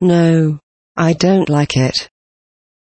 No, I don't like it.